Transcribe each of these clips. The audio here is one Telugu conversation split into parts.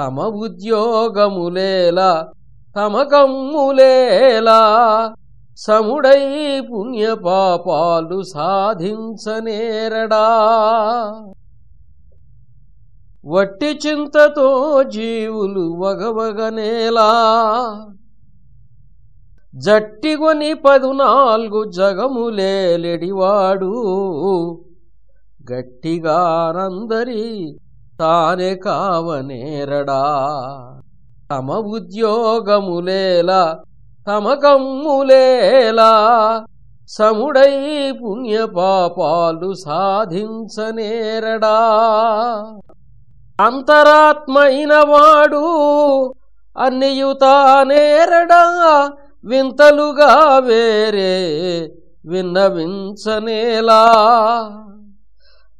తమ ఉద్యోగములేలా తమ కమ్ములేలా సముడై పుణ్యపాపాలు సాధించనేరడా. వట్టి చింతతో జీవులు వగవగనేలా జట్టిగొని పదునాలుగు జగములేలెడివాడు గట్టిగానందరి తానే కావనేరడా. తమ ఉద్యోగములేలా తమ కమ్ములేలా సముడై పుణ్యపాపాలు సాధించనేరడా. అంతరాత్మైన వాడు అన్నియుతానేరడా వింతలుగా వేరే విన్నవించనేలా.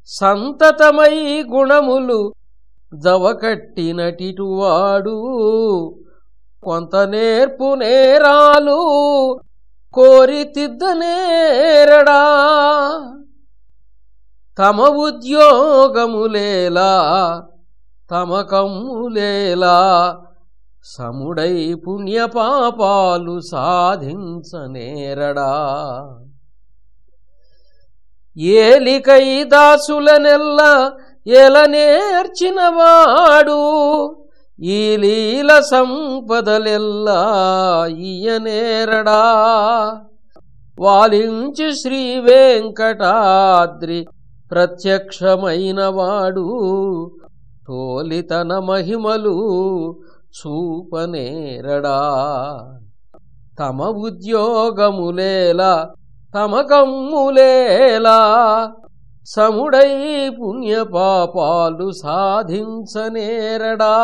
సంతతమై గుణములు జవకట్టినటిటువాడు. కొంత నేర్పు నేరాలు కోరితిద్దనేరడా తమ ఉద్యోగములేలా తమ కమ్ములేలా సముడై పుణ్యపాపాలు సాధించనేరడా ఏలికై దాసులనెల్ల ఎలనేర్చినవాడు ఈ లీల సంపదలెల్లా ఇయనేరడా వాలించి శ్రీ వెంకటాద్రి ప్రత్యక్షమైనవాడు. తోలితన మహిమలు చూపనేరడా? తమ ఉద్యోగములేలా తమ కమ్ములేలా సముడై పుణ్యపాపాలు సాధించనేరడా.